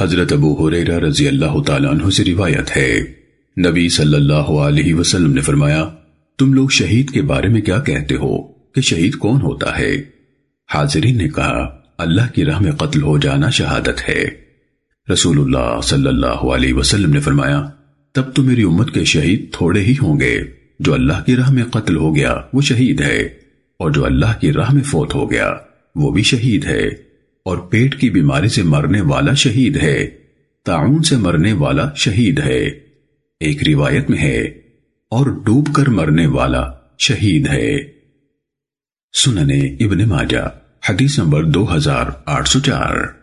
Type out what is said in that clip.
حضرت ابو حریرہ رضی اللہ تعالیٰ عنہ سے روایت ہے۔ نبی صلی اللہ علیہ وسلم نے فرمایا، تم لوگ شہید کے بارے میں کیا کہتے ہو؟ کہ شہید کون ہوتا ہے؟ حاضرین نے کہا، اللہ کی راہ میں قتل ہو جانا شہادت ہے۔ رسول اللہ صلی اللہ علیہ وسلم نے فرمایا، تب تو میری امت کے شہید تھوڑے ہی ہوں گے۔ جو اللہ کی راہ میں قتل ہو گیا، وہ شہید ہے۔ اور جو اللہ کی راہ میں فوت ہو گیا، وہ بھی شہید ہے۔ اور پیٹ کی بیماری سے مرنے والا شہید ہے۔ تعاون سے مرنے والا شہید ہے۔ ایک روایت میں ہے، اور ڈوب کر مرنے والا شہید ہے۔ سننے ابن ماجہ، حدیث نمبر دو ہزار آٹھ سو چار۔